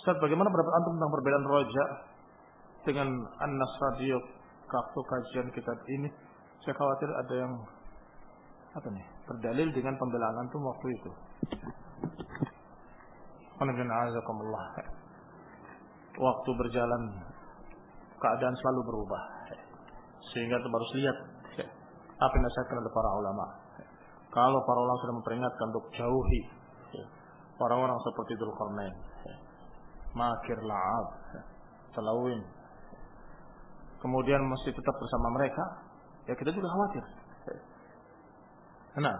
Ustaz, bagaimana pendapat antum tentang perbedaan roja dengan An-Nas Radio waktu kajian kitab ini? Saya khawatir ada yang apa nih? Berdalil dengan pembelaan antum waktu itu. Waktu berjalan keadaan selalu berubah. Sehingga kita harus lihat apa yang nasihatkan oleh para ulama. Kalau para ulama sudah memperingatkan untuk jauhi orang-orang seperti Dzulqarnain, makir la'ab, telawin, kemudian masih tetap bersama mereka, ya kita juga khawatir. Nah,